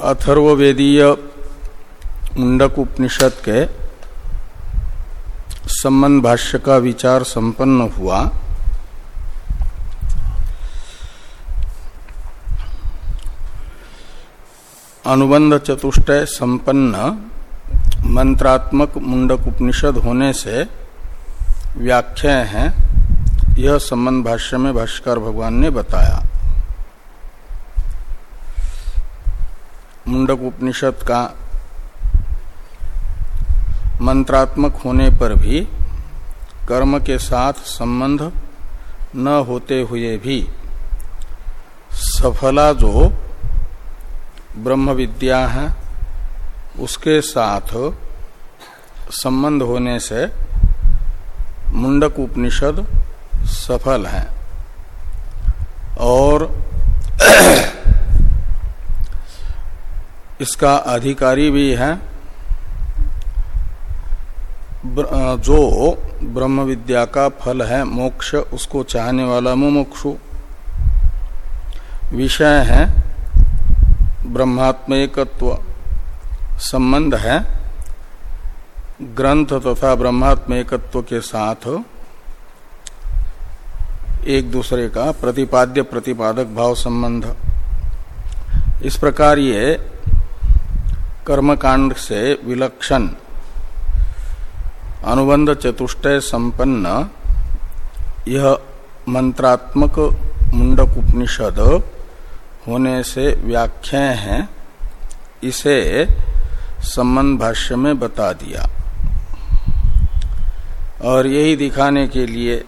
अथर्वेदीय मुंडक उपनिषद के संबंध भाष्य का विचार संपन्न हुआ। अनुबंध चतुष्टय संपन्न मंत्रात्मक मुंडक उपनिषद होने से व्याख्या है। यह संबंध भाष्य में भाष्कर भगवान ने बताया। मुंडक उपनिषद का मंत्रात्मक होने पर भी कर्म के साथ संबंध न होते हुए भी सफला जो ब्रह्म विद्या है, उसके साथ संबंध होने से मुंडक उपनिषद सफल है। और इसका अधिकारी भी है। जो ब्रह्म विद्या का फल है, मोक्ष, उसको चाहने वाला मुमुक्षु विषय है, ब्रह्मात्मकत्व। संबंध है, ग्रंथ तथा ब्रह्मात्मकत्व के साथ एक दूसरे का प्रतिपाद्य प्रतिपादक भाव संबंध। इस प्रकार ये कर्मकांड से विलक्षण। अनुबंध चतुष्टय संपन्न। यह मंत्रात्मक मुंडक उपनिषद होने से व्याख्या है। इसे संबंध भाष्य में बता दिया। और यही दिखाने के लिए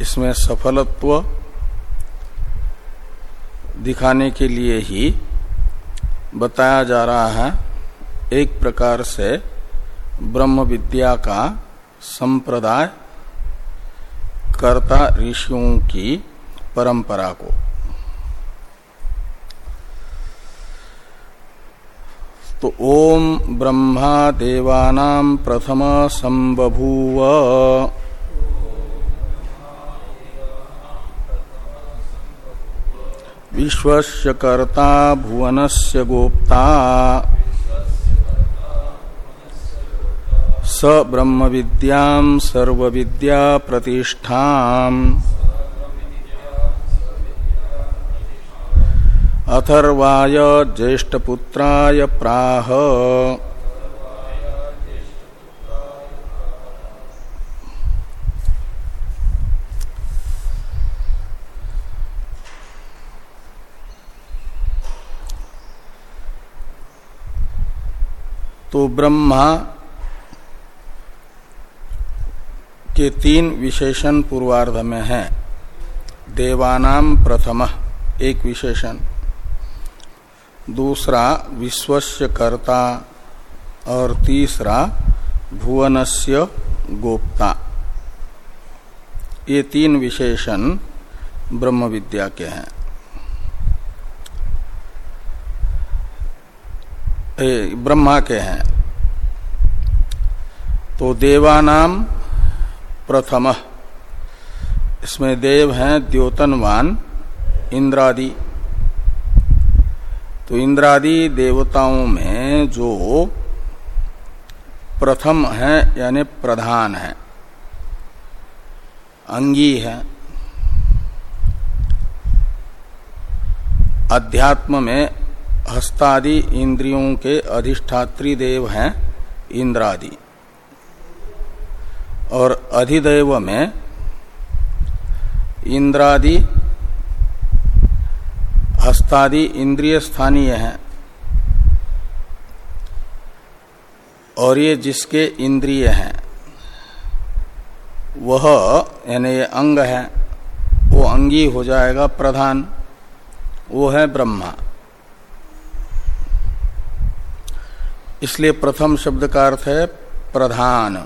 इसमें सफलत्व दिखाने के लिए ही बताया जा रहा है, एक प्रकार से ब्रह्म विद्या का संप्रदाय कर्ता ऋषियों की परंपरा को। तो ओम ब्रह्मा देवानाम प्रथम संबभूव। विश्वस्य कर्ता भुवनस्य गोप्ता। स ब्रह्म विद्या सर्व विद्या प्रतिष्ठा अथर्वाय ज्येष्ठपुत्राय प्राह। तो ब्रह्मा के तीन विशेषण पूर्वार्ध में है। देवानाम प्रथम, एक विशेषण। दूसरा, विश्वस्य कर्ता। और तीसरा, भुवनस्य गोप्ता। ये तीन विशेषण ब्रह्म विद्या के हैं। ब्रह्मा के हैं। तो देवानाम प्रथम। इसमें देव हैं, द्योतनवान, इंद्रादि। तो इंद्रादि देवताओं में जो प्रथम है, यानी प्रधान है। अंगी है। अध्यात्म में हस्तादि इंद्रियों के अधिष्ठात्री देव हैं इंद्रादि। और अधिदेव में इंद्रादि, हस्तादि इंद्रिय स्थानीय है। और ये जिसके इंद्रिय हैं, वह, यानी ये अंग है, वो अंगी हो जाएगा प्रधान, वो है ब्रह्मा। इसलिए प्रथम शब्द का अर्थ है प्रधान।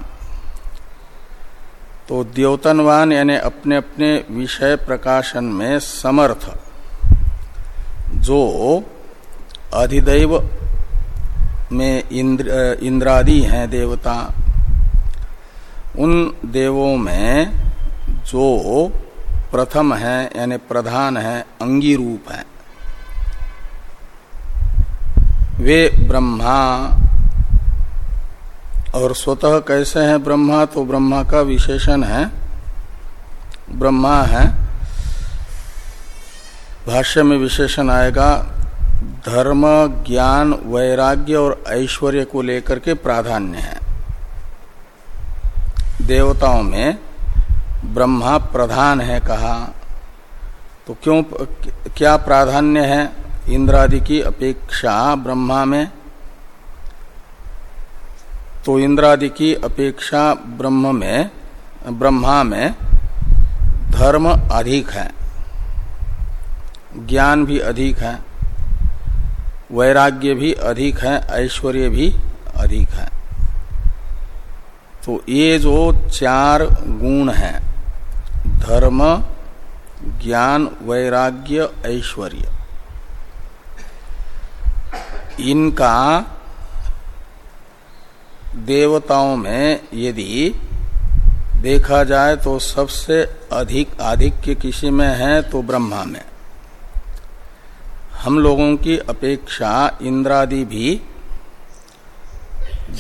तो द्योतनवान यानी अपने अपने विषय प्रकाशन में समर्थ, जो अधिदैव में इंद्र इंद्रादि हैं देवता, उन देवों में जो प्रथम है यानी प्रधान है, अंगी रूप है। वे ब्रह्मा। और स्वतः कैसे हैं ब्रह्मा? तो ब्रह्मा का विशेषण है। ब्रह्मा है। भाष्य में विशेषण आएगा, धर्म, ज्ञान, वैराग्य और ऐश्वर्य को लेकर के प्राधान्य है। देवताओं में ब्रह्मा प्रधान है कहा। तो क्यों, क्या प्राधान्य है? इंद्रादि की अपेक्षा ब्रह्मा में। तो इंद्रादि की अपेक्षा ब्रह्म में, ब्रह्मा में धर्म अधिक है। ज्ञान भी अधिक है। वैराग्य भी अधिक है। ऐश्वर्य भी अधिक है। तो ये जो चार गुण हैं, धर्म, ज्ञान, वैराग्य, ऐश्वर्य इनका देवताओं में यदि देखा जाए तो सबसे अधिक आधिक्य किसी में है तो ब्रह्मा में। हम लोगों की अपेक्षा इंद्रादि भी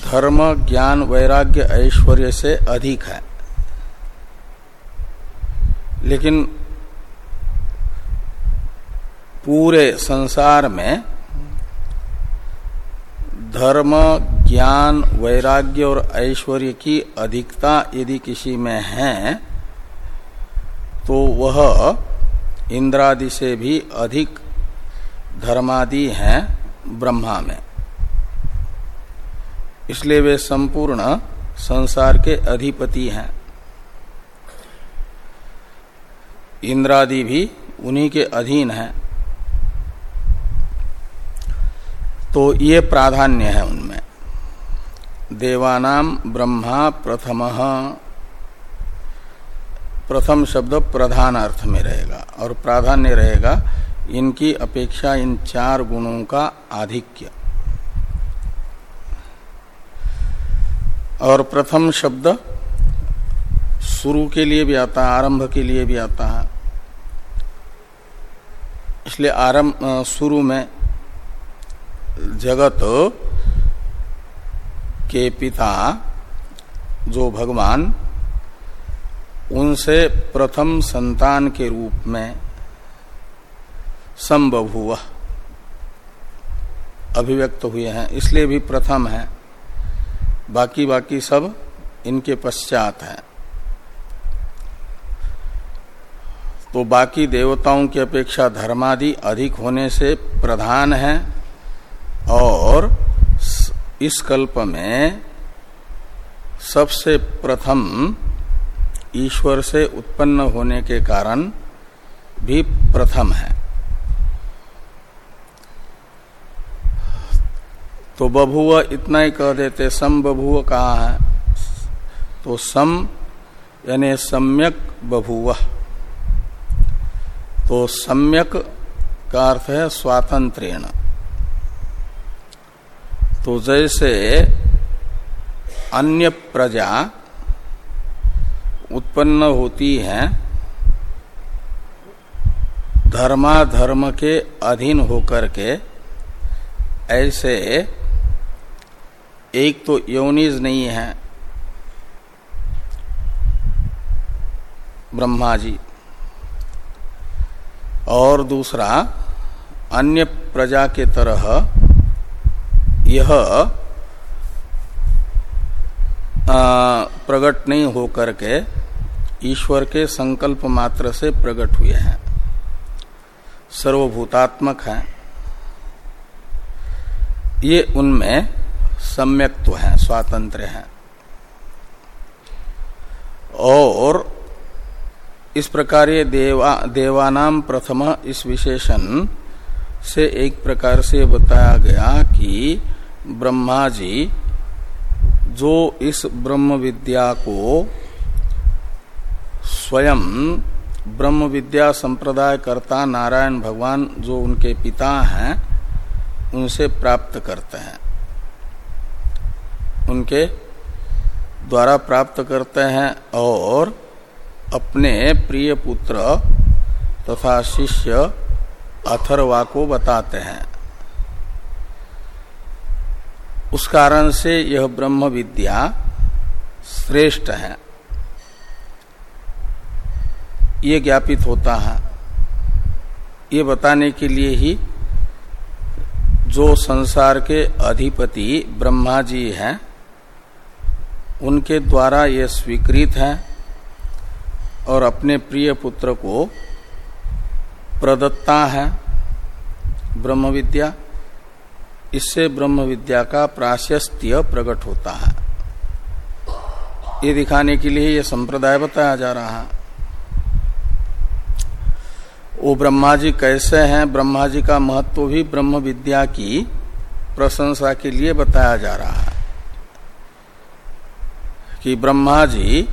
धर्म, ज्ञान, वैराग्य, ऐश्वर्य से अधिक है। लेकिन पूरे संसार में धर्म, ज्ञान, वैराग्य और ऐश्वर्य की अधिकता यदि किसी में है तो वह इंद्रादि से भी अधिक धर्मादि हैं ब्रह्मा में। इसलिए वे संपूर्ण संसार के अधिपति हैं। इंद्रादि भी उन्हीं के अधीन है। तो ये प्राधान्य है उनमें। देवानाम ब्रह्मा प्रथम। प्रथम शब्द प्रधान अर्थ में रहेगा और प्राधान्य रहेगा इनकी अपेक्षा इन चार गुणों का आधिक्य। और प्रथम शब्द शुरू के लिए भी आता है, आरंभ के लिए भी आता है। इसलिए आरंभ शुरू में जगत के पिता जो भगवान, उनसे प्रथम संतान के रूप में संबभुव अभिव्यक्त हुए हैं, इसलिए भी प्रथम है। बाकी बाकी सब इनके पश्चात है। तो बाकी देवताओं की अपेक्षा धर्मादि अधिक होने से प्रधान है। और इस कल्प में सबसे प्रथम ईश्वर से उत्पन्न होने के कारण भी प्रथम है। तो बभुव इतना ही कह देते, सम बभुव कहा है? तो सम यानी सम्यक बभुव तो सम्यक का अर्थ है स्वातंत्रेण तो जैसे अन्य प्रजा उत्पन्न होती है, धर्माधर्म के अधीन होकर के, ऐसे एक तो योनिज नहीं है ब्रह्मा जी, और दूसरा अन्य प्रजा के तरह यह प्रकट नहीं होकर के ईश्वर के संकल्प मात्र से प्रकट हुए हैं। सर्वभूतात्मक हैं। ये उनमें सम्यक तो है, स्वातंत्र है। और इस प्रकार ये देवा, देवानाम प्रथम इस विशेषण से एक प्रकार से बताया गया कि ब्रह्मा जी जो इस ब्रह्म विद्या को स्वयं ब्रह्म विद्या संप्रदाय करता नारायण भगवान, जो उनके पिता हैं, उनसे प्राप्त करते हैं। उनके द्वारा प्राप्त करते हैं और अपने प्रिय पुत्र तथा शिष्य अथर्वा को बताते हैं। उस कारण से यह ब्रह्म विद्या श्रेष्ठ है। ये ज्ञापित होता है। ये बताने के लिए ही जो संसार के अधिपति ब्रह्मा जी हैं, उनके द्वारा ये स्वीकृत है और अपने प्रिय पुत्र को प्रदत्ता है ब्रह्म विद्या। इससे ब्रह्म विद्या का प्राशस्त्य प्रकट होता है। ये दिखाने के लिए ये संप्रदाय बताया जा रहा है। वो ब्रह्मा जी कैसे हैं? ब्रह्मा जी का महत्व भी ब्रह्म विद्या की प्रशंसा के लिए बताया जा रहा है कि ब्रह्मा जी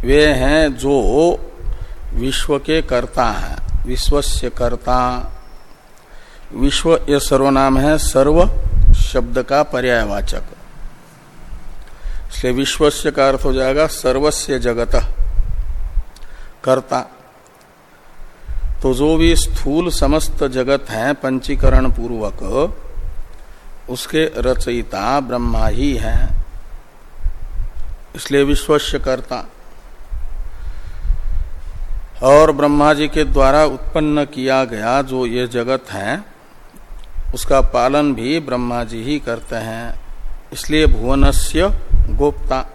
वे हैं जो विश्व के कर्ता हैं, विश्वस्य कर्ता विश्व ये सर्वनाम है, सर्व शब्द का पर्यायवाचक। इसलिए विश्वस्य का अर्थ हो जाएगा सर्वस्य जगत। कर्ता। तो जो भी स्थूल समस्त जगत है, पंचीकरण पूर्वक, उसके रचयिता ब्रह्मा ही है। इसलिए विश्वस्य कर्ता। और ब्रह्मा जी के द्वारा उत्पन्न किया गया जो ये जगत है उसका पालन भी ब्रह्मा जी ही करते हैं। इसलिए भुवनस्य गोप्ता।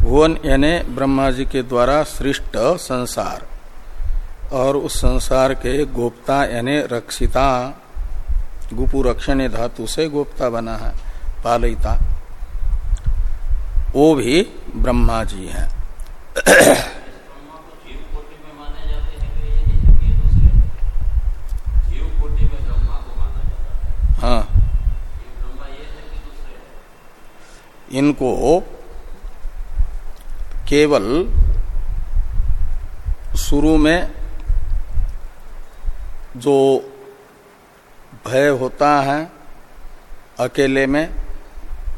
भुवन यानी ब्रह्मा जी के द्वारा सृष्ट संसार। और उस संसार के गोप्ता यानी रक्षिता गुपु रक्षण धातु से गोप्ता बना है, पालिता। वो भी ब्रह्मा जी हैं। हाँ। इनको केवल शुरू में जो भय होता है, अकेले में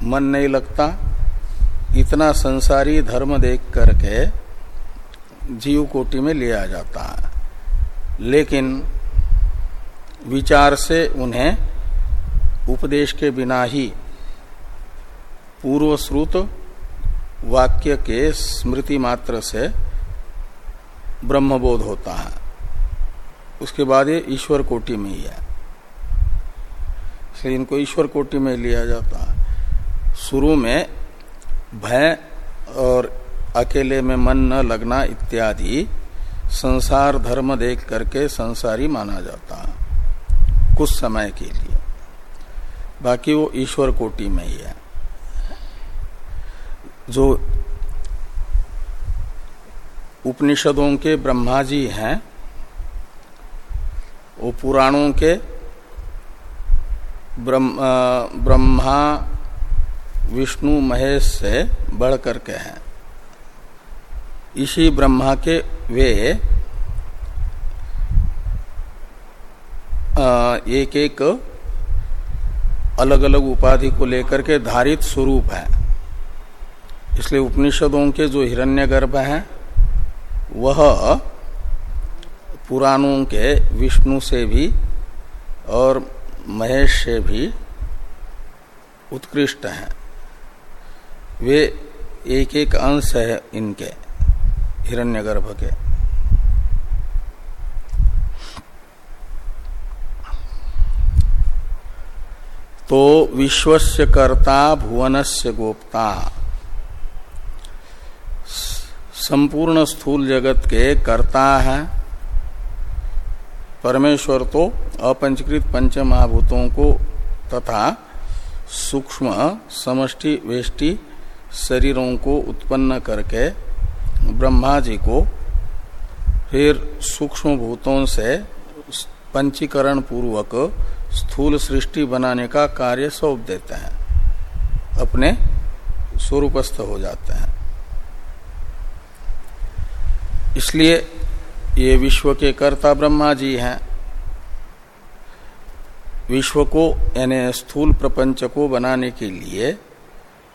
मन नहीं लगता, इतना संसारी धर्म देख करके जीव कोटि में लिया जाता है। लेकिन विचार से उन्हें उपदेश के बिना ही पूर्व श्रुत वाक्य के स्मृति मात्र से ब्रह्मबोध होता है। उसके बाद ये ईश्वर कोटि में ही है। इसलिए इनको ईश्वर कोटि में लिया जाता है। शुरू में भय और अकेले में मन न लगना इत्यादि संसार धर्म देख करके संसारी माना जाता है, कुछ समय के लिए। बाकी वो ईश्वर कोटि में ही है। जो उपनिषदों के ब्रह्मा जी हैं वो पुराणों के ब्रह्म, ब्रह्मा विष्णु महेश से बढ़ करके हैं। इसी ब्रह्मा के वे एक एक अलग अलग उपाधि को लेकर के धारित स्वरूप है। इसलिए उपनिषदों के जो हिरण्यगर्भ हैं, वह पुराणों के विष्णु से भी और महेश से भी उत्कृष्ट हैं। वे एक एक अंश है इनके, हिरण्यगर्भ के। तो विश्वस्य कर्ता भुवनस्य गोप्ता। संपूर्ण स्थूल जगत के कर्ता है। परमेश्वर तो अपंचकृत पंच महाभूतों को तथा सूक्ष्म समष्टि वेष्टि शरीरों को उत्पन्न करके ब्रह्मा जी को फिर सूक्ष्म भूतों से पंचीकरण पूर्वक स्थूल सृष्टि बनाने का कार्य सौंप देते हैं। अपने स्वरूपस्थ हो जाते हैं। इसलिए ये विश्व के कर्ता ब्रह्मा जी हैं। विश्व को, यानी स्थूल प्रपंच को बनाने के लिए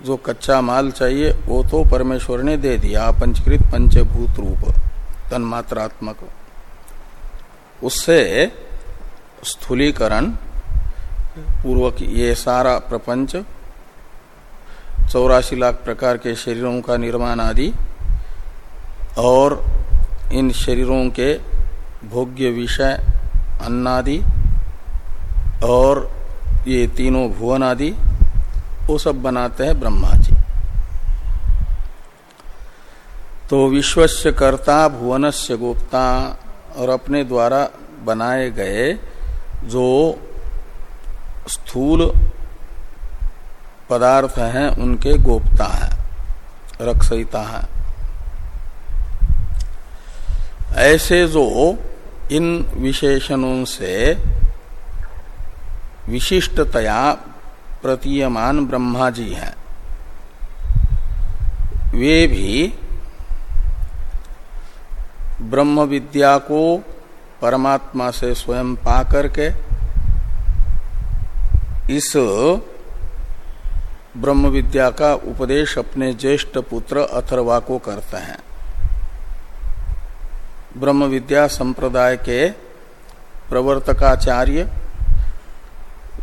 जो कच्चा माल चाहिए, वो तो परमेश्वर ने दे दिया पंचकृत पंचभूत रूप, तन्मात्रात्मक। उससे स्थूलीकरण पूर्वक ये सारा प्रपंच, चौरासी लाख प्रकार के शरीरों का निर्माण आदि, और इन शरीरों के भोग्य विषय, अन्नादि, और ये तीनों भुवन आदि, वो सब बनाते हैं ब्रह्मा जी तो विश्वस्य कर्ता भुवनस्य गोप्ता और अपने द्वारा बनाए गए जो स्थूल पदार्थ हैं, उनके गोपता है रक्षयिता है। ऐसे जो इन विशेषणों से विशिष्टतया प्रतीयमान ब्रह्मा जी हैं, वे भी ब्रह्म विद्या को परमात्मा से स्वयं पा करके इस ब्रह्म विद्या का उपदेश अपने ज्येष्ठ पुत्र अथर्वा को करते हैं। ब्रह्म विद्या संप्रदाय के प्रवर्तकाचार्य,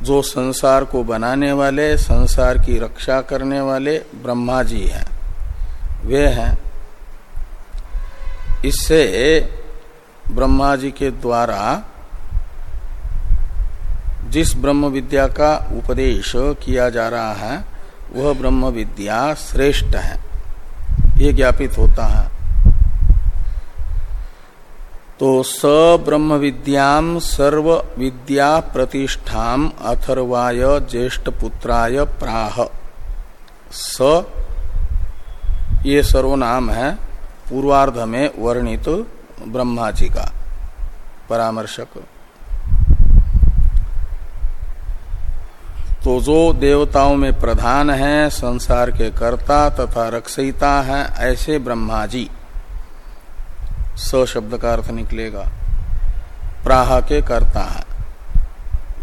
जो संसार को बनाने वाले, संसार की रक्षा करने वाले ब्रह्मा जी हैं। वे हैं। इससे ब्रह्मा जी के द्वारा जिस ब्रह्म विद्या का उपदेश किया जा रहा है, वह ब्रह्म विद्या श्रेष्ठ है। ये ज्ञापित होता है। तो स ब्रह्म विद्याम सर्व विद्या प्रतिष्ठा अथर्वाय ज्येष्ठ पुत्राय प्राह। स, ये सर्वनाम है, पूर्वार्ध में वर्णित ब्रह्मा जी का, परामर्शक। तो जो देवताओं में प्रधान है, संसार के कर्ता तथा रक्षयिता है, ऐसे ब्रह्मा जी स शब्द का अर्थ निकलेगा, प्राह के कर्ता है।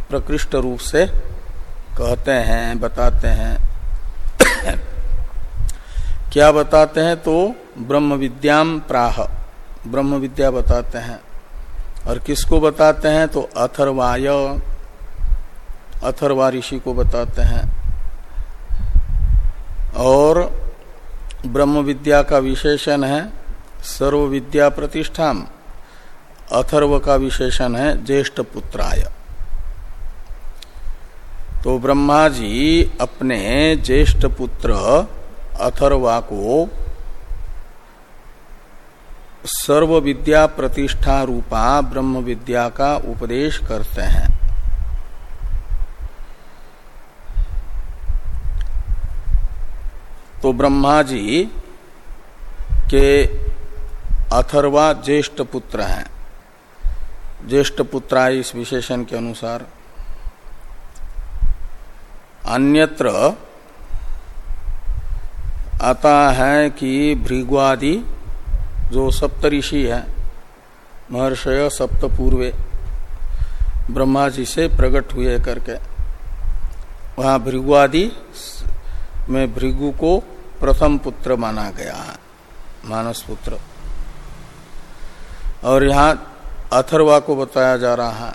प्रकृष्ट रूप से कहते हैं, बताते हैं। क्या बताते हैं तो ब्रह्म विद्याम प्राह। ब्रह्म विद्या बताते हैं। और किसको बताते हैं तो अथर्वाय। अथर्वा ऋषि को बताते हैं। और ब्रह्म विद्या का विशेषण है सर्व विद्या प्रतिष्ठाम। अथर्व का विशेषण है ज्येष्ठ पुत्राय। तो ब्रह्मा जी अपने ज्येष्ठ पुत्र अथर्वा को सर्व विद्या प्रतिष्ठा रूपा ब्रह्म विद्या का उपदेश करते हैं। तो ब्रह्मा जी के अथर्वा ज्येष्ठ पुत्र हैं। ज्येष्ठ पुत्र इस विशेषण के अनुसार। अन्यत्र आता है कि भृगुआदि जो सप्तऋषि है, महर्षय सप्त पूर्वे ब्रह्मा जी से प्रकट हुए करके, वहाँ भृगुआदि में भृगु को प्रथम पुत्र माना गया है, मानस पुत्र। और यहाँ अथर्वा को बताया जा रहा है।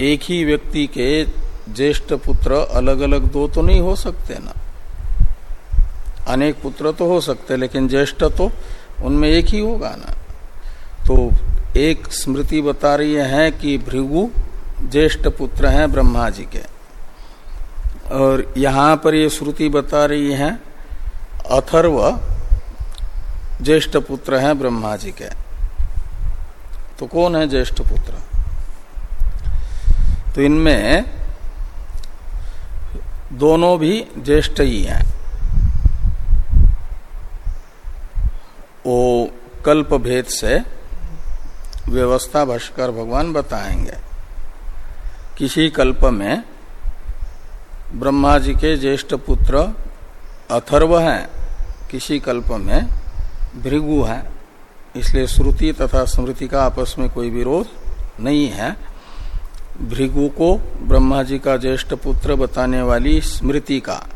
एक ही व्यक्ति के ज्येष्ठ पुत्र अलग अलग दो तो नहीं हो सकते ना। अनेक पुत्र तो हो सकते, लेकिन ज्येष्ठ तो उनमें एक ही होगा ना। तो एक स्मृति बता रही है कि भृगु ज्येष्ठ पुत्र हैं ब्रह्मा जी के। और यहाँ पर ये श्रुति बता रही है, अथर्व ज्येष्ठ पुत्र हैं, ब्रह्मा जी के। तो कौन है ज्येष्ठ पुत्र? तो इनमें दोनों भी ज्येष्ठ ही हैं। वो कल्प भेद से व्यवस्था भाष्कर भगवान बताएँगे। किसी कल्प में ब्रह्मा जी के ज्येष्ठ पुत्र अथर्व हैं, किसी कल्प में, भृगु है, इसलिए श्रुति तथा स्मृति का आपस में कोई विरोध नहीं है। भृगु को ब्रह्मा जी का ज्येष्ठ पुत्र बताने वाली स्मृति का।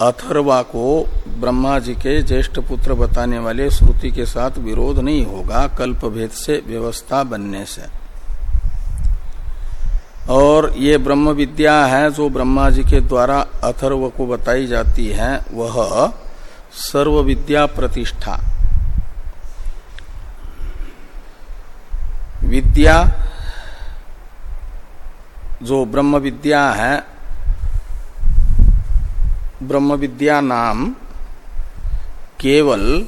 अथर्वा को ब्रह्मा जी के ज्येष्ठ पुत्र बताने वाले श्रुति के साथ विरोध नहीं होगा कल्प भेद से व्यवस्था बनने से। और ये ब्रह्म विद्या है, जो ब्रह्मा जी के द्वारा अथर्व को बताई जाती है, वह सर्व विद्या प्रतिष्ठा। विद्या, जो ब्रह्म विद्या है ब्रह्म विद्या नाम केवल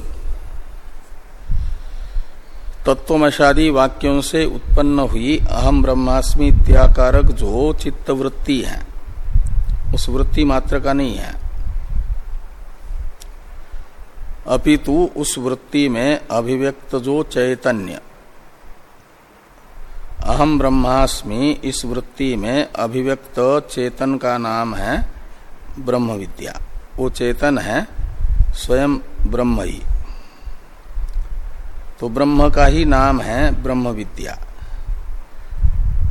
तत्वमशादी वाक्यों से उत्पन्न हुई अहम ब्रह्मास्मि इत्याकारक जो चित्त वृत्ति है। उस वृत्ति मात्र का नहीं है। अपितु उस वृत्ति में अभिव्यक्त जो चैतन्य। अहम ब्रह्मास्मि इस वृत्ति में अभिव्यक्त चेतन का नाम है ब्रह्म विद्या वो चेतन है, स्वयं ब्रह्म ही। तो ब्रह्म का ही नाम है ब्रह्म विद्या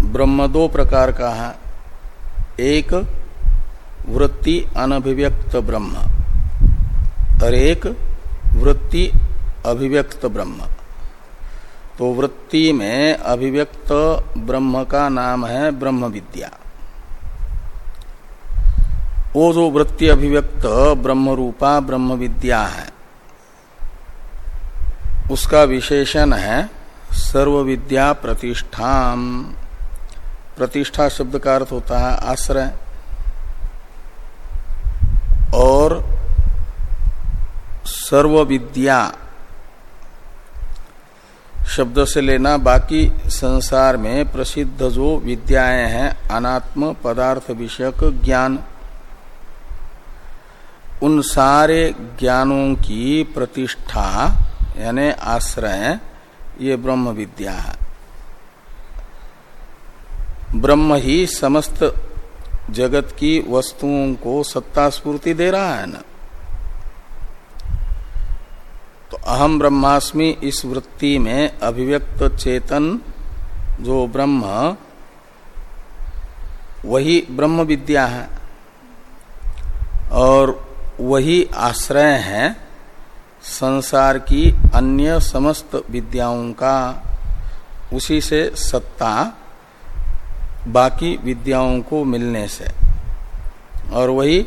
ब्रह्म दो प्रकार का है। एक, वृत्ति अनभिव्यक्त ब्रह्म। और एक, वृत्ति अभिव्यक्त ब्रह्म। तो वृत्ति में अभिव्यक्त ब्रह्म का नाम है ब्रह्म विद्या वो जो वृत्ति अभिव्यक्त ब्रह्म रूपा ब्रह्म विद्या है उसका विशेषण है सर्व विद्या प्रतिष्ठा प्रतिष्ठा शब्द का अर्थ होता है आश्रय। और सर्व विद्या शब्द से लेना बाकी संसार में प्रसिद्ध जो विद्याएँ हैं, अनात्म पदार्थ विषयक ज्ञान। उन सारे ज्ञानों की प्रतिष्ठा यानी आश्रय, ये ब्रह्म विद्या है। ब्रह्म ही समस्त जगत की वस्तुओं को सत्ता स्फूर्ति दे रहा है ना। तो अहम ब्रह्मास्मि इस वृत्ति में अभिव्यक्त चेतन, जो ब्रह्म, वही ब्रह्म विद्या है। और वही आश्रय है संसार की अन्य समस्त विद्याओं का, उसी से सत्ता बाकी विद्याओं को मिलने से। और वही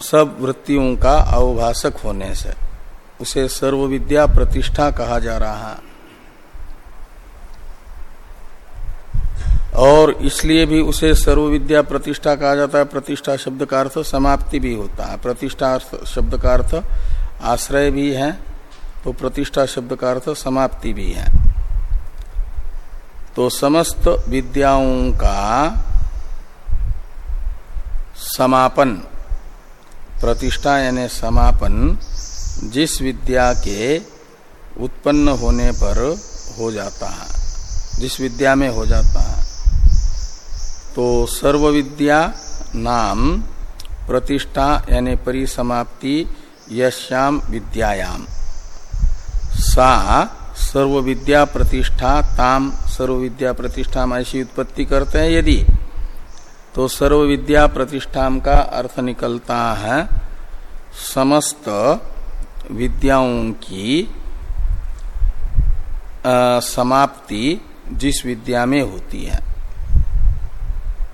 सब वृत्तियों का अवभाषक होने से, उसे सर्व विद्या प्रतिष्ठा कहा जा रहा है। और इसलिए भी उसे सर्व विद्या प्रतिष्ठा कहा जाता है। प्रतिष्ठा शब्द का अर्थ समाप्ति भी होता है। प्रतिष्ठा शब्द का अर्थ आश्रय भी है तो प्रतिष्ठा शब्द का अर्थ समाप्ति भी है। तो समस्त विद्याओं का समापन, प्रतिष्ठा यानी समापन जिस विद्या के उत्पन्न होने पर हो जाता है, जिस विद्या में हो जाता है तो सर्व विद्या नाम प्रतिष्ठा यानी परिसमाप्ति यश्याम विद्यायाम। सा सर्व विद्या प्रतिष्ठा ताम सर्व विद्या प्रतिष्ठा ऐसी उत्पत्ति करते हैं यदि तो सर्व विद्या प्रतिष्ठा का अर्थ निकलता है समस्त विद्याओं की आ, समाप्ति जिस विद्या में होती है।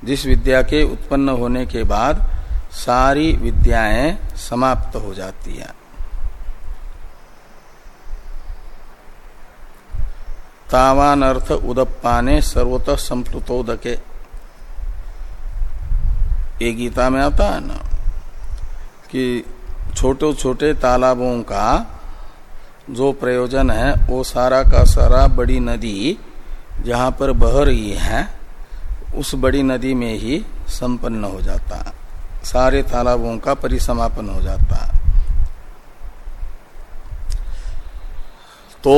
जिस विद्या के उत्पन्न होने के बाद सारी विद्याएँ समाप्त हो जाती है। तावान अर्थ उदप्पाने सर्वतः संप्लुतोदके। ये गीता में आता है ना, कि छोटे छोटे तालाबों का जो प्रयोजन है, वो सारा का सारा बड़ी नदी जहाँ पर बह रही है, उस बड़ी नदी में ही संपन्न हो जाता है। सारे तालाबों का परिसमापन हो जाता है। तो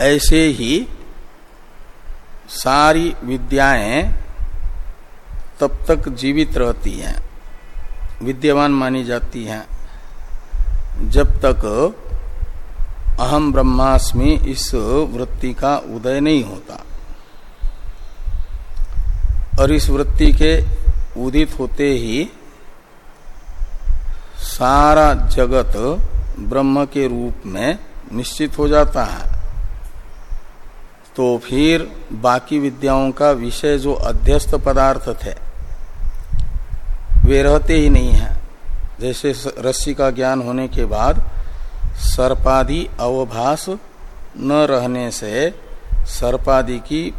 ऐसे ही सारी विद्याएँ तब तक जीवित रहती हैं, विद्यमान मानी जाती हैं, जब तक अहम ब्रह्मास्मि इस वृत्ति का उदय नहीं होता। और इस वृत्ति के उदित होते ही सारा जगत ब्रह्म के रूप में निश्चित हो जाता है। तो फिर बाकी विद्याओं का विषय जो अध्यस्त पदार्थ थे, वे रहते ही नहीं है। जैसे रस्सी का ज्ञान होने के बाद सर्पादि अवभास न रहने से सर्पादि की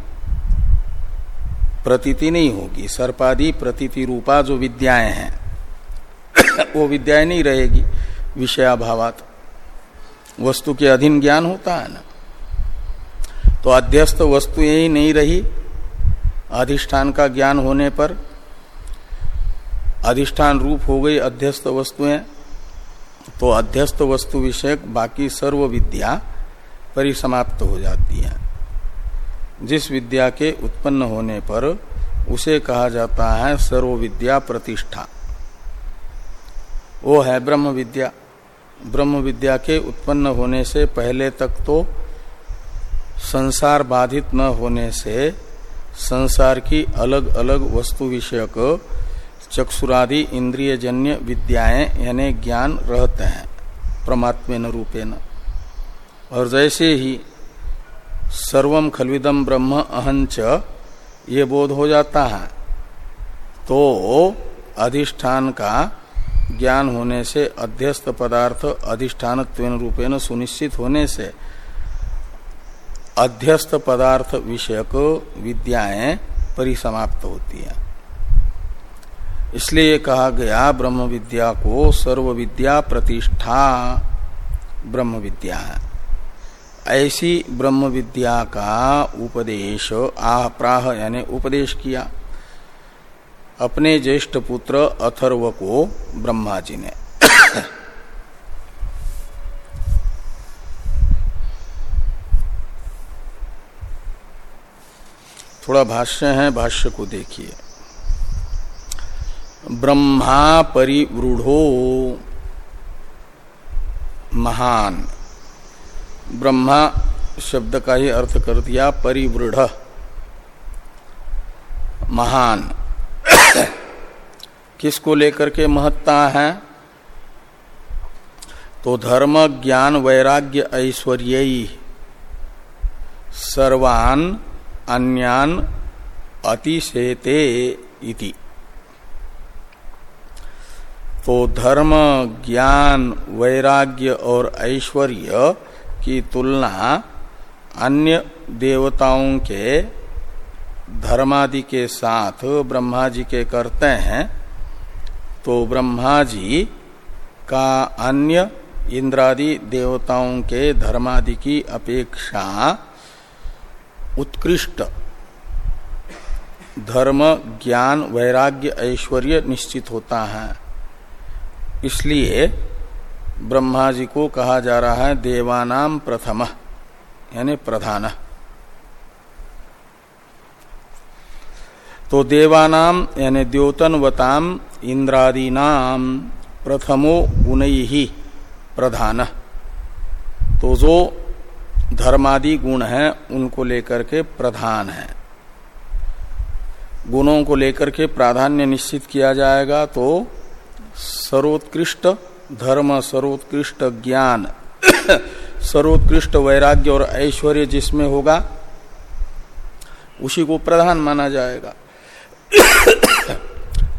प्रतीति नहीं होगी। सर्पादि प्रतीति रूपा जो विद्याएँ हैं, वो विद्याएँ नहीं रहेगी विषयाभावात। वस्तु के अधीन ज्ञान होता है ना। तो अध्यस्त वस्तु ही नहीं रही। अधिष्ठान का ज्ञान होने पर अधिष्ठान रूप हो गई अध्यस्त वस्तुएँ। तो अध्यस्त वस्तु विषयक बाकी सर्व विद्या परिसमाप्त हो जाती है। जिस विद्या के उत्पन्न होने पर उसे कहा जाता है सर्व विद्या प्रतिष्ठा। वो है ब्रह्म विद्या ब्रह्म विद्या के उत्पन्न होने से पहले तक तो संसार बाधित न होने से संसार की अलग अलग वस्तु विषयक चक्षुरादि इंद्रिय जन्य विद्याएँ यानी ज्ञान रहते हैं परमात्मे न रूपे न और जैसे ही सर्वम खलविदम ब्रह्म अहंच ये बोध हो जाता है। तो अधिष्ठान का ज्ञान होने से, अध्यस्त पदार्थ अधिष्ठान रूपेण सुनिश्चित होने से, अध्यस्त पदार्थ विषयक विद्याएँ परिसमाप्त होती है। इसलिए कहा गया ब्रह्म विद्या को सर्व विद्या प्रतिष्ठा ब्रह्म विद्या है। ऐसी ब्रह्म विद्या का उपदेश आह प्राह, यानी उपदेश किया। अपने ज्येष्ठ पुत्र अथर्व को ब्रह्मा जी ने। थोड़ा भाष्य है, भाष्य को देखिए। ब्रह्मा परिवृढ़ो महान। ब्रह्मा शब्द का ही अर्थ कर दिया, परिवृढ़। महान। किसको लेकर के महत्ता है? तो धर्म, ज्ञान, वैराग्य ऐश्वर्य सर्वान, अन्यान, अतिशेते इति। तो धर्म, ज्ञान, वैराग्य और ऐश्वर्य की तुलना अन्य देवताओं के धर्मादि के साथ ब्रह्मा जी के करते हैं तो ब्रह्मा जी का अन्य इंद्रादि देवताओं के धर्मादि की अपेक्षा उत्कृष्ट धर्म, ज्ञान, वैराग्य, ऐश्वर्य निश्चित होता है। इसलिए ब्रह्मा जी को कहा जा रहा है देवानाम प्रथम, यानी प्रधान। तो देवानाम, यानी द्योतनवताम, इंद्रादीनाम, प्रथमो गुण ही प्रधान। तो जो धर्मादि गुण है, उनको लेकर के प्रधान है। गुणों को लेकर के प्राधान्य निश्चित किया जाएगा तो सर्वोत्कृष्ट धर्म, सर्वोत्कृष्ट ज्ञान, सर्वोत्कृष्ट वैराग्य और ऐश्वर्य जिसमें होगा, उसी को प्रधान माना जाएगा।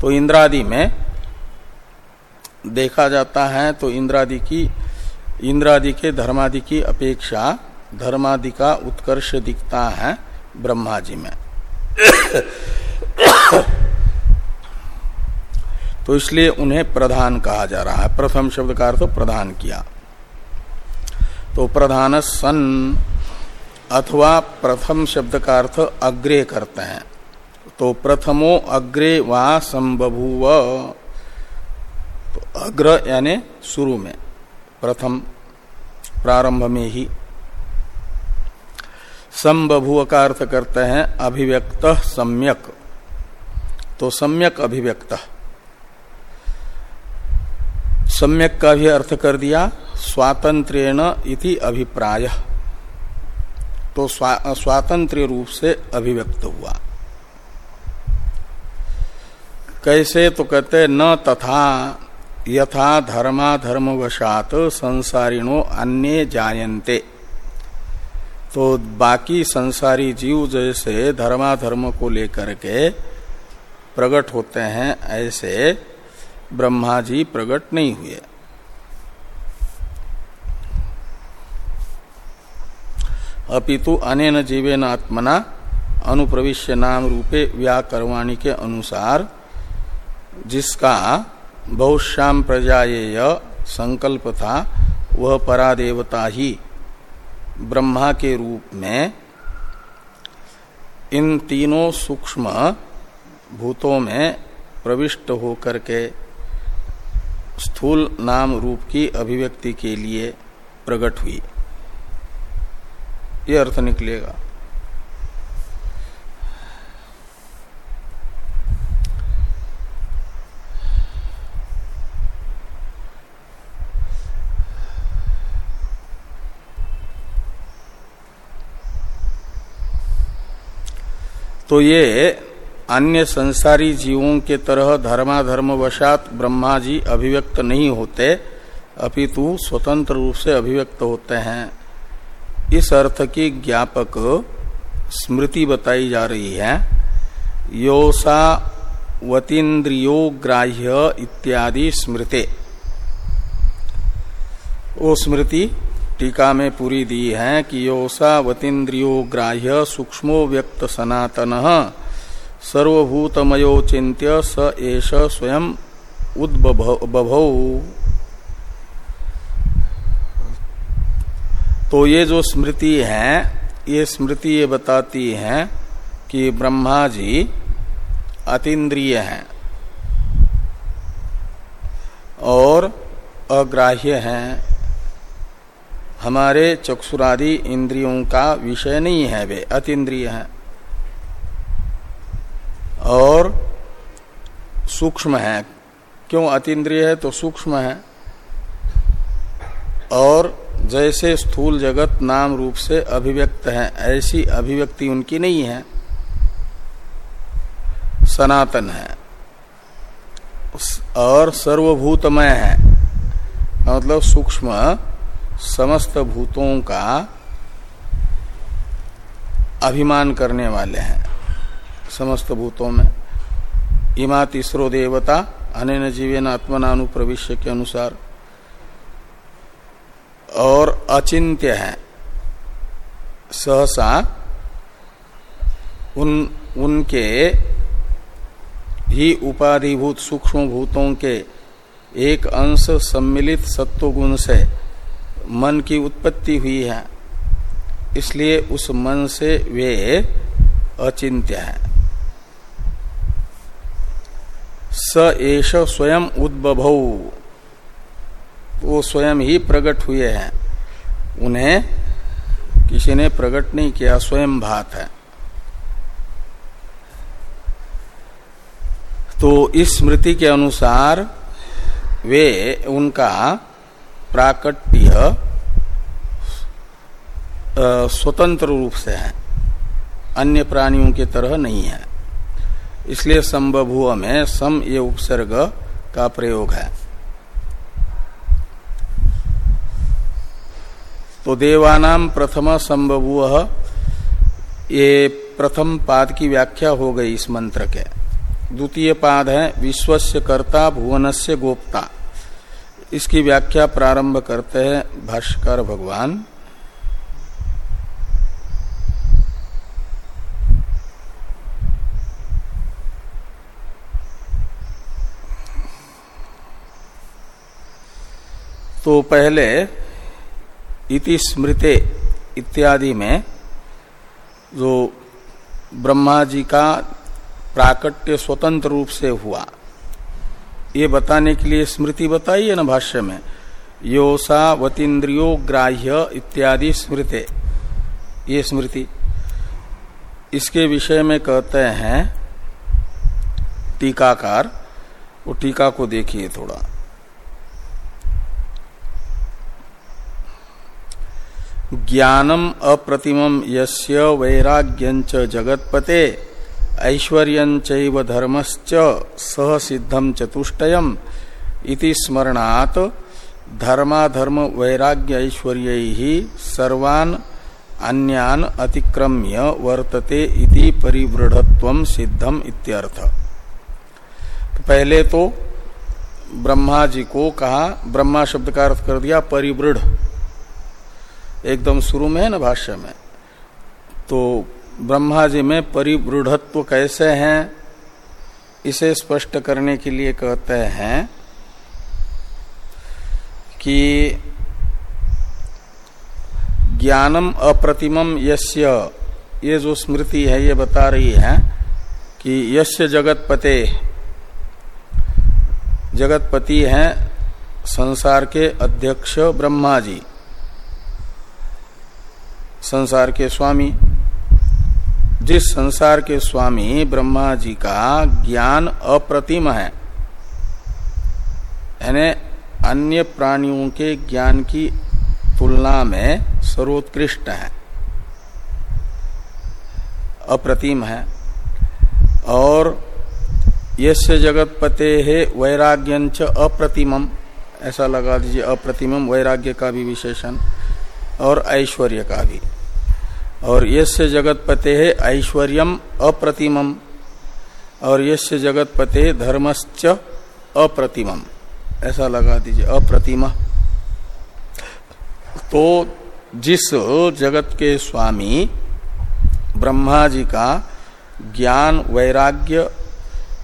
तो इंद्रादि में देखा जाता है तो इंद्रादि की, इंद्रादि के धर्मादि की अपेक्षा, धर्मादि का उत्कर्ष दिखता है ब्रह्मा जी में। तो इसलिए उन्हें प्रधान कहा जा रहा है। प्रथम शब्द का अर्थ प्रधान किया। तो प्रधान सन अथवा प्रथम शब्द का अर्थ अग्रे करते हैं। तो प्रथमो अग्रे वा संबभूव। तो अग्र यानी शुरू में, प्रथम प्रारंभ में ही। संबभूव का अर्थ करते हैं अभिव्यक्त सम्यक। तो सम्यक अभिव्यक्त। सम्यक का भी अर्थ कर दिया स्वातंत्रेण इति अभिप्राय। तो स्वा, स्वातंत्र्य रूप से अभिव्यक्त हुआ। कैसे तो कहते न तथा यथा धर्मा धर्मवशात संसारिणो अन्य जायन्ते। तो बाकी संसारी जीव जैसे धर्माधर्म को लेकर के प्रकट होते हैं ऐसे ब्रह्मा जी प्रकट नहीं हुए। अपितु अनेन जीवेन आत्मना अनुप्रविश्य नाम रूपे व्याकरवाणी के अनुसार जिसका बहुश्याम प्रजाएय संकल्प था, वह परादेवता ही ब्रह्मा के रूप में इन तीनों सूक्ष्म भूतों में प्रविष्ट होकर के स्थूल नाम रूप की अभिव्यक्ति के लिए प्रकट हुई। ये अर्थ निकलेगा। तो ये अन्य संसारी जीवों के तरह धर्माधर्म वशात ब्रह्मा जी अभिव्यक्त नहीं होते, अपितु स्वतंत्र रूप से अभिव्यक्त होते हैं। इस अर्थ की ज्ञापक स्मृति बताई जा रही है। योसा वतीन्द्रियो ग्राह्य इत्यादि स्मृते। वो स्मृति टीका में पूरी दी है कि योसा वतीन्द्रियो ग्राह्य सूक्ष्मो व्यक्त सनातन सर्वभूतमयो चिंत्य स एष स्वयं उद्भव तो ये जो स्मृति है, ये स्मृति ये बताती है कि ब्रह्मा जी अतीन्द्रिय हैं और अग्राह्य हैं। हमारे चक्षुरादि इंद्रियों का विषय नहीं है वे, अतीन्द्रिय हैं और सूक्ष्म है। क्यों अतीन्द्रिय है तो सूक्ष्म है। और जैसे स्थूल जगत नाम रूप से अभिव्यक्त है, ऐसी अभिव्यक्ति उनकी नहीं है। सनातन है। और सर्वभूतमय है। मतलब सूक्ष्म समस्त भूतों का अभिमान करने वाले हैं। समस्त भूतों में। इमा तीसरो देवता अन जीवेन आत्मनानुप्रविश्य के अनुसार। और अचिंत्य है। सहसा उन, उनके ही उपाधिभूत सूक्ष्म भूतों के एक अंश सम्मिलित सत्व गुण से मन की उत्पत्ति हुई है। इसलिए उस मन से वे अचिंत्य है। स एष स्वयं उद्भव वो स्वयं ही प्रकट हुए हैं। उन्हें किसी ने प्रकट नहीं किया, स्वयं भात है। तो इस स्मृति के अनुसार वे उनका प्राकट्य स्वतंत्र रूप से है। अन्य प्राणियों की तरह नहीं है। इसलिए संभव में सम ये उपसर्ग का प्रयोग है। तो देवानाम प्रथम संभव ये प्रथम पाद की व्याख्या हो गई इस मंत्र के। द्वितीय पाद है, विश्वस्य कर्ता भुवनस्य गोप्ता। इसकी व्याख्या प्रारंभ करते हैं भाष्कर भगवान। तो पहले इति स्मृते इत्यादि में जो ब्रह्मा जी का प्राकट्य स्वतंत्र रूप से हुआ, ये बताने के लिए स्मृति बताई है ना भाष्य में। योसा वतीन्द्रियो ग्राह्य इत्यादि स्मृते, ये स्मृति। इसके विषय में कहते हैं, टीकाकार, वो टीका को देखिए थोड़ा। ज्ञानम अप्रतिम यस्य वैराग्यंच जगतपते ऐश्वर्य धर्मश्च सह सिद्धम चतुष्टयम इति स्मरणात धर्माधर्म वैराग्य ऐश्वर्य सर्वान अन्यान अतिक्रम्य वर्तते इति परिवृढ़त्व सिद्धम इत्यर्थ। तो पहले तो ब्रह्मा जी को कहा, ब्रह्मा शब्द का अर्थ कर दिया, परिवृढ़। एकदम शुरू में है ना भाष्य में? तो ब्रह्मा जी में परिवृढ़त्व कैसे हैं, इसे स्पष्ट करने के लिए कहते हैं कि ज्ञानम अप्रतिमम यस्य, ये जो स्मृति है, ये बता रही है कि यस्य जगतपते, जगतपति हैं संसार के अध्यक्ष ब्रह्मा जी। संसार के स्वामी। जिस संसार के स्वामी ब्रह्मा जी का ज्ञान अप्रतिम है, यानी अन्य प्राणियों के ज्ञान की तुलना में सर्वोत्कृष्ट है, अप्रतिम है। और यस्य जगतपते है वैराग्यंच अप्रतिमम, ऐसा लगा दीजिए अप्रतिमम, वैराग्य का भी विशेषण और ऐश्वर्य का भी। और यस्य जगतपते है ऐश्वर्यम अप्रतिमम, और यस्य जगतपते धर्मश्च अप्रतिमम। ऐसा लगा दीजिए, अप्रतिमा। तो जिस जगत के स्वामी ब्रह्मा जी का ज्ञान, वैराग्य,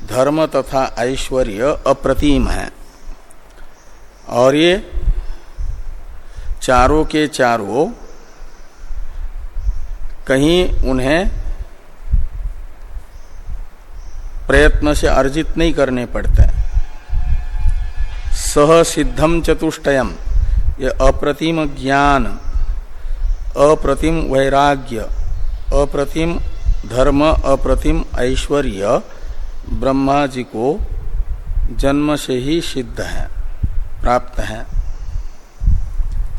धर्म तथा ऐश्वर्य अप्रतिम है, और ये चारों के चारों कहीं उन्हें प्रयत्न से अर्जित नहीं करने पड़ते। सह सिद्धम चतुष्टयम ये अप्रतिम ज्ञान, अप्रतिम वैराग्य, अप्रतिम धर्म, अप्रतिम ऐश्वर्य ब्रह्मा जी को जन्म से ही सिद्ध है, प्राप्त है।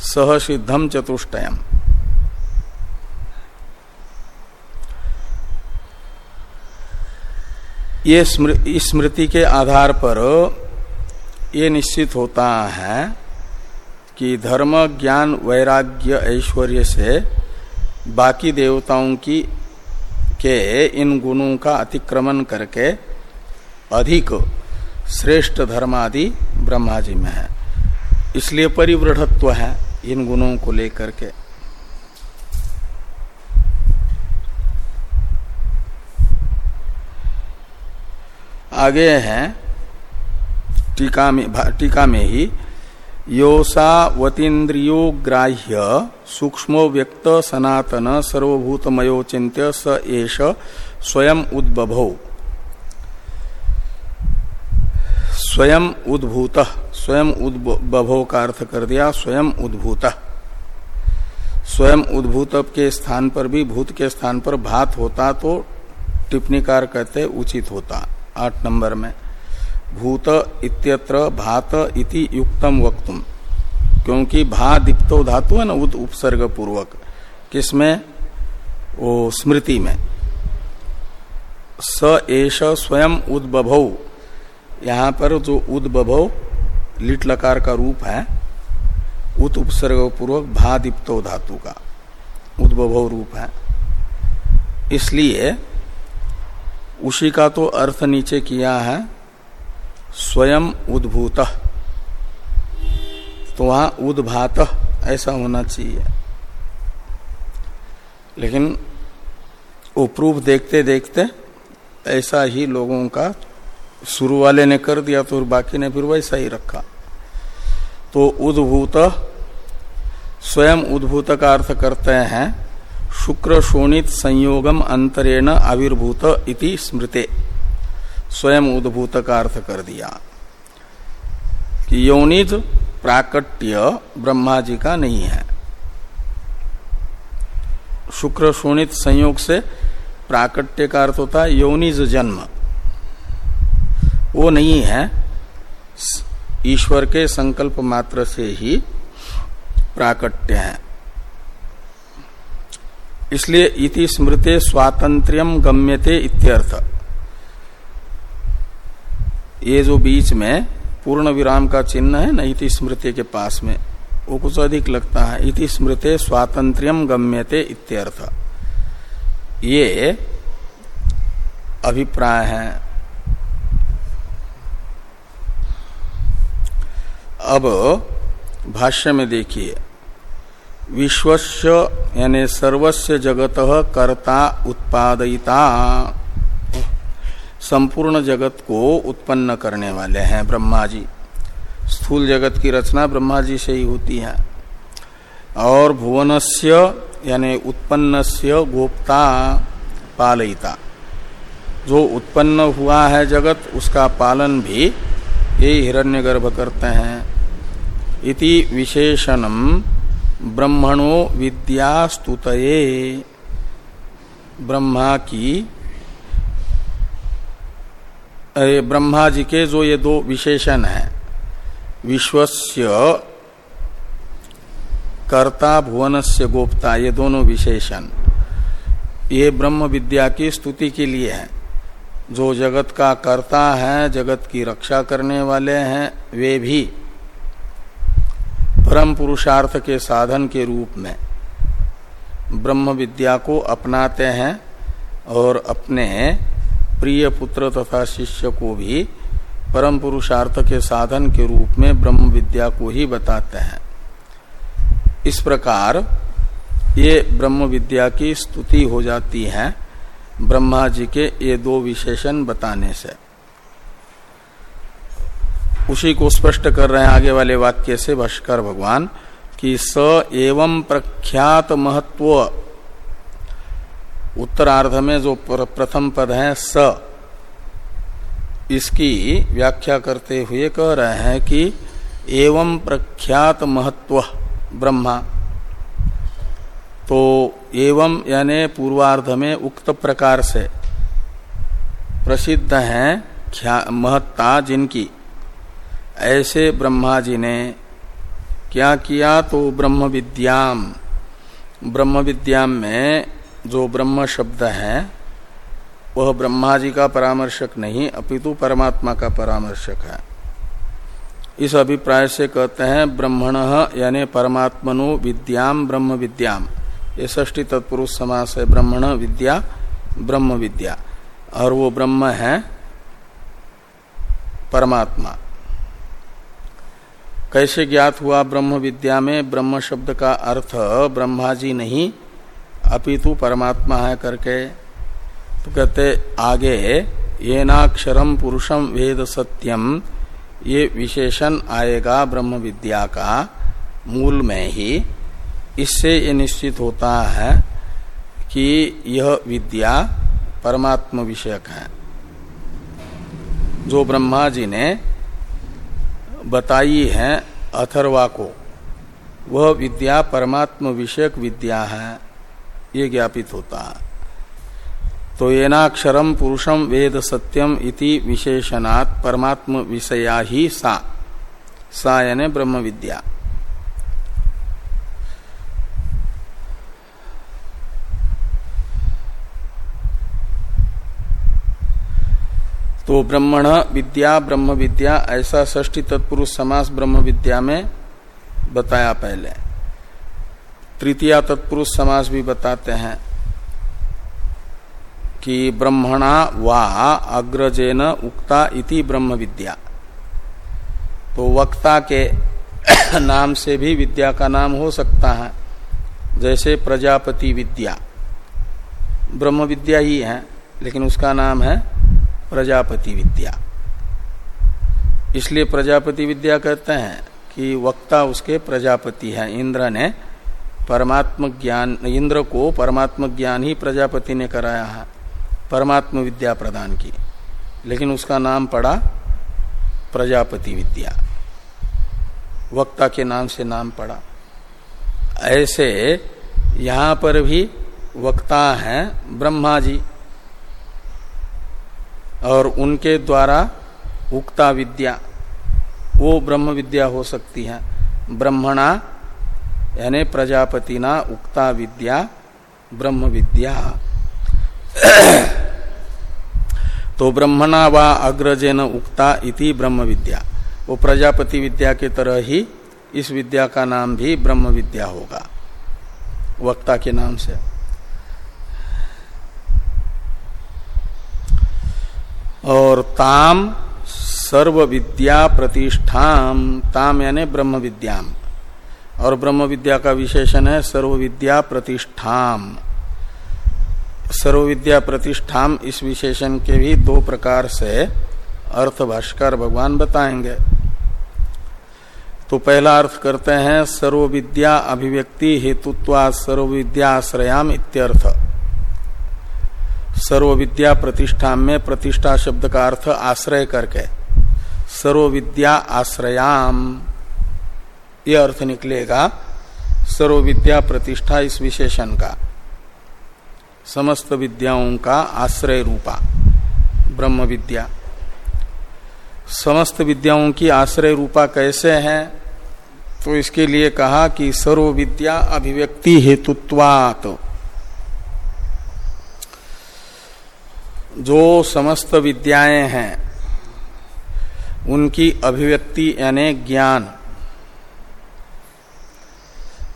सह सिद्धम चतुष्टयम ये स्मृति के आधार पर ये निश्चित होता है कि धर्म, ज्ञान, वैराग्य, ऐश्वर्य से बाकी देवताओं की, के इन गुणों का अतिक्रमण करके अधिक श्रेष्ठ धर्मादि ब्रह्मा जी में है। इसलिए परिवृढ़त्व है इन गुणों को लेकर के। आगे हैं। टीका में टीका में ही, योसा वतीन्द्रियो ग्राह्य, सूक्ष्मो व्यक्त सनातन, सर्वभूतमयो चिंत्य स एष स्वयं उद्भव। स्वयं उद्भूत, स्वयं उद्भव का अर्थ कर दिया, स्वयं उद्भूत। स्वयं उद्भूत के स्थान पर भी, भूत के स्थान पर भात होता तो टिप्पणीकार कहते उचित होता। आठ नंबर में, भूत इत्यत्र भात इति युक्तम वक्तुम। क्योंकि भा दीप्तो धातु है ना उत उपसर्ग पूर्वक किसमें वो स्मृति में। स एष स्वयं उद्भव। यहाँ पर जो उद्भव, लिट लकार का रूप है उत उपसर्ग पूर्वक भा दीप्तो धातु का उद्भव रूप है। इसलिए उसी का तो अर्थ नीचे किया है, स्वयं उद्भूत। तो वहाँ उद्भात, ऐसा होना चाहिए। लेकिन वो प्रूफ देखते देखते ऐसा ही लोगों का शुरू वाले ने कर दिया तो बाकी ने फिर वैसा ही रखा। तो उद्भूत, स्वयं उद्भूत का अर्थ करते हैं शुक्र शोणित संयोगम अंतरेण आविर्भूत इति स्मृते। स्वयं उद्भूत का अर्थ कर दिया। कि यौनिज प्राकट्य ब्रह्मा जी का नहीं है। शुक्र शोणित संयोग से प्राकट्य का अर्थ होता है यौनिज जन्म। वो नहीं है। ईश्वर के संकल्प मात्र से ही प्राकट्य है। इसलिए इति स्मृते स्वातंत्र्यम गम्यते इत्यर्थ। ये जो बीच में पूर्ण विराम का चिन्ह है ना, इति स्मृति के पास में, वो कुछ अधिक लगता है। इति स्मृते स्वातंत्र्यम गम्यते इत्यर्थ। ये अभिप्राय है। अब भाष्य में देखिए। विश्वस्य, यानी सर्वस्य जगत कर्ता उत्पादयिता। संपूर्ण जगत को उत्पन्न करने वाले हैं ब्रह्मा जी स्थूल जगत की रचना ब्रह्मा जी से ही होती है। और भुवनस्य, यानी उत्पन्नस्य गोप्ता, पालयिता। जो उत्पन्न हुआ है जगत, उसका पालन भी ये हिरण्यगर्भ करते हैं। इति विशेषणम ब्रह्मणो विद्यास्तुतये। ब्रह्मा की, अरे, ब्रह्मा जी के जो ये दो विशेषण हैं, विश्वस्य, कर्ता, भुवनस्य, गोप्ता, ये दोनों विशेषण, ये ब्रह्म विद्या की स्तुति के लिए है। जो जगत का कर्ता है, जगत की रक्षा करने वाले हैं, वे भी परम पुरुषार्थ के साधन के रूप में ब्रह्म विद्या को अपनाते हैं और अपने प्रिय पुत्र तथा शिष्य को भी परम पुरुषार्थ के साधन के रूप में ब्रह्म विद्या को ही बताते हैं। इस प्रकार ये ब्रह्म विद्या की स्तुति हो जाती है ब्रह्मा जी के ये दो विशेषण बताने से। उसी को स्पष्ट कर रहे हैं आगे वाले वाक्य से, भाष्कर भगवान, कि स एवं प्रख्यात महत्व। उत्तरार्ध में जो प्रथम पद है स, इसकी व्याख्या करते हुए कह रहे हैं कि एवं प्रख्यात महत्व, ब्रह्मा। तो एवं यानी पूर्वार्ध में उक्त प्रकार से प्रसिद्ध है महत्ता जिनकी। ऐसे ब्रह्मा जी ने क्या किया? तो ब्रह्म विद्याम ब्रह्म विद्याम में जो ब्रह्म शब्द है, वह ब्रह्मा जी का परामर्शक नहीं, अपितु परमात्मा का परामर्शक है। इस अभिप्राय से कहते हैं, ब्रह्मण यानी परमात्मनो विद्याम ब्रह्म विद्याम ये ष्टी तत्पुरुष समास है, ब्रह्मण विद्या, ब्रह्म विद्या। और वो ब्रह्म है, परमात्मा। कैसे ज्ञात हुआ ब्रह्म विद्या में? ब्रह्म शब्द का अर्थ ब्रह्मा जी नहीं, अपितु परमात्मा है करके। तो कहते, आगे ये नाक्षरम पुरुषम वेद सत्यम ये विशेषण आएगा ब्रह्म विद्या का, मूल में ही। इससे ये निश्चित होता है कि यह विद्या परमात्म विषयक है। जो ब्रह्मा जी ने बताई है अथर्वा को। वह विद्या परमात्म विषयक विद्या है, ये ज्ञापित होता है। तो येनाक्षरम पुरुषम वेद सत्यम इति विशेषणात् परमात्म विषया ही सा। सा यानी ब्रह्म विद्या। तो ब्रह्मण विद्या, ब्रह्म विद्या, ऐसा ष्टी तत्पुरुष समास ब्रह्म विद्या में बताया पहले। तृतीया तत्पुरुष समास भी बताते हैं कि ब्रह्मणा वा अग्रजेन उक्ता इति ब्रह्म विद्या। तो वक्ता के नाम से भी विद्या का नाम हो सकता है। जैसे प्रजापति विद्या। ब्रह्म विद्या ही है, लेकिन उसका नाम है प्रजापति विद्या इसलिए प्रजापति विद्या कहते हैं कि वक्ता उसके प्रजापति है। इंद्र ने परमात्म ज्ञान, इंद्र को परमात्म ज्ञान ही प्रजापति ने कराया है, परमात्म विद्या प्रदान की। लेकिन उसका नाम पड़ा प्रजापति विद्या वक्ता के नाम से नाम पड़ा। ऐसे यहाँ पर भी वक्ता हैं ब्रह्मा जी। और उनके द्वारा उक्ता विद्या, वो ब्रह्म विद्या हो सकती है। ब्रह्मणा, यानी प्रजापति ना उक्ता विद्या, ब्रह्म विद्या। तो ब्रह्मणा व अग्रजेन उक्ता इति ब्रह्म विद्या। वो प्रजापति विद्या के तरह ही इस विद्या का नाम भी ब्रह्म विद्या होगा। वक्ता के नाम से। और ताम सर्व विद्या प्रतिष्ठाम, ताम यानी ब्रह्म विद्याम और ब्रह्म विद्या का विशेषण है सर्व विद्या प्रतिष्ठाम। सर्व विद्या प्रतिष्ठाम इस विशेषण के भी दो प्रकार से अर्थ भाष्कर भगवान बताएँगे। तो पहला अर्थ करते हैं सर्व विद्या अभिव्यक्ति हेतुत्वा सर्व विद्या आश्रयाम इत्यर्थ। सर्व विद्या प्रतिष्ठा में प्रतिष्ठा शब्द का अर्थ आश्रय करके। सर्व विद्या आश्रयाम। यह अर्थ निकलेगा सर्व विद्या प्रतिष्ठा इस विशेषण का। समस्त विद्याओं का आश्रय रूपा ब्रह्म विद्या समस्त विद्याओं की आश्रय रूपा कैसे है? तो इसके लिए कहा कि सर्व विद्या अभिव्यक्ति हेतुत्वात। जो समस्त विद्याएँ हैं, उनकी अभिव्यक्ति यानी ज्ञान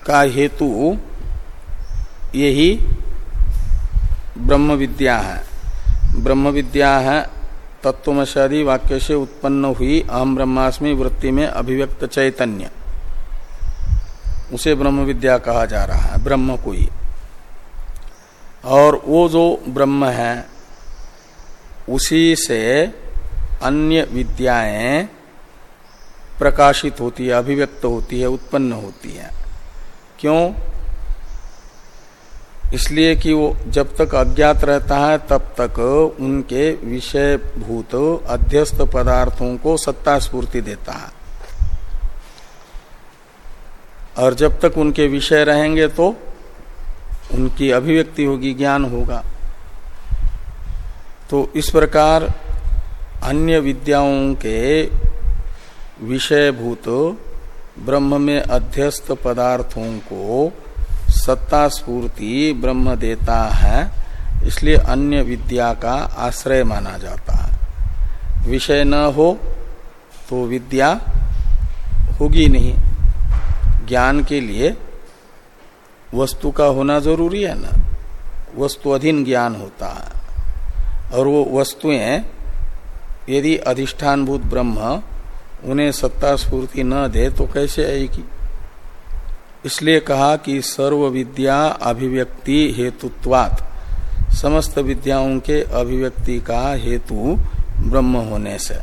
का हेतु यही ब्रह्म विद्या है। ब्रह्म विद्या है, तत्वमशादी वाक्य से उत्पन्न हुई अहम ब्रह्मास्मि वृत्ति में अभिव्यक्त चैतन्य। उसे ब्रह्म विद्या कहा जा रहा है, ब्रह्म को ही और वो जो ब्रह्म है उसी से अन्य विद्याएँ प्रकाशित होती है, अभिव्यक्त होती है, उत्पन्न होती है। क्यों? इसलिए कि वो जब तक अज्ञात रहता है, तब तक उनके विषय भूत अध्यस्त पदार्थों को सत्ता स्पूर्ति देता है। और जब तक उनके विषय रहेंगे तो उनकी अभिव्यक्ति होगी, ज्ञान होगा। तो इस प्रकार अन्य विद्याओं के विषयभूत ब्रह्म में अध्यस्त पदार्थों को सत्ता स्फूर्ति ब्रह्म देता है, इसलिए अन्य विद्या का आश्रय माना जाता है। विषय न हो तो विद्या होगी नहीं। ज्ञान के लिए वस्तु का होना ज़रूरी है ना? वस्तु अधीन ज्ञान होता है। और वो वस्तुएँ यदि अधिष्ठानभूत ब्रह्म उन्हें सत्ता स्फूर्ति न दे तो कैसे आएगी? इसलिए कहा कि सर्व विद्या अभिव्यक्ति हेतुत्वात। समस्त विद्याओं के अभिव्यक्ति का हेतु ब्रह्म होने से।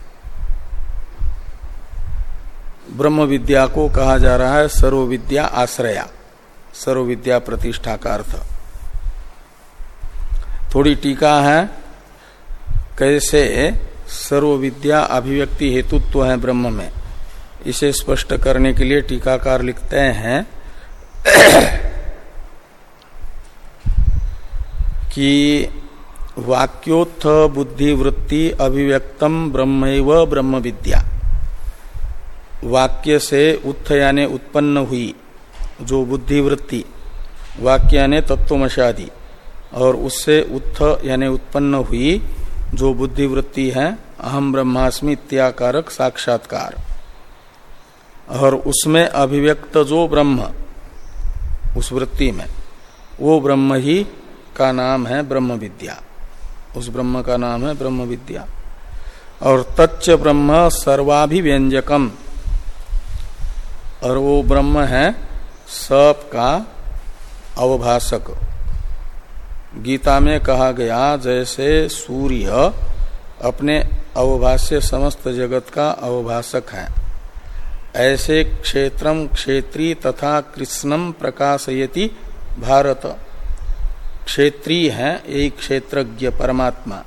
ब्रह्म विद्या को कहा जा रहा है सर्व विद्या आश्रया, सर्व विद्या प्रतिष्ठा का अर्थ। थोड़ी टीका है कैसे सर्व विद्या अभिव्यक्ति हेतुत्व है ब्रह्म में? इसे स्पष्ट करने के लिए टीकाकार लिखते हैं कि वाक्योत्थ बुद्धिवृत्ति अभिव्यक्तम ब्रह्म ब्रह्म विद्या वाक्य से उत्थ यानी उत्पन्न हुई जो बुद्धिवृत्ति वाक्य यानी तत्वमशादी, और उससे उत्थ यानी उत्पन्न हुई जो बुद्धिवृत्ति है, अहम ब्रह्मास्मि इत्याकारक साक्षात्कार। और उसमें अभिव्यक्त जो ब्रह्म, उस वृत्ति में, वो ब्रह्म ही का नाम है ब्रह्म विद्या उस ब्रह्म का नाम है ब्रह्म विद्या और तच्च ब्रह्म सर्वाभिव्यंजकम। और वो ब्रह्म है सब का अवभाषक। गीता में कहा गया, जैसे सूर्य अपने अवभाष्य समस्त जगत का अवभाषक है। ऐसे क्षेत्रम क्षेत्री तथा कृष्णम प्रकाशयति भारत। क्षेत्रीय है एक क्षेत्रज्ञ परमात्मा,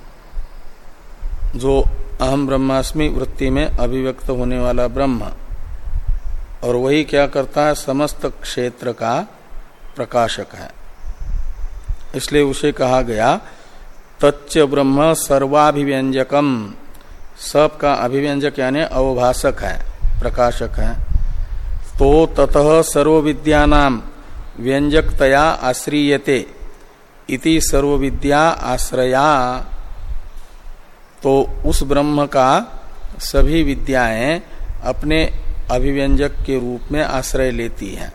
जो अहम ब्रह्मास्मि वृत्ति में अभिव्यक्त होने वाला ब्रह्म। और वही क्या करता है, समस्त क्षेत्र का प्रकाशक है। इसलिए उसे कहा गया, तच्च ब्रह्म सर्वाभिव्यंजकम। सब का अभिव्यंजक यानी अवभाषक है, प्रकाशक है। तो ततः सर्व विद्यानाम व्यंजकतया आश्रीयते, इति सर्व विद्या आश्रया। तो उस ब्रह्म का सभी विद्याएँ अपने अभिव्यंजक के रूप में आश्रय लेती हैं।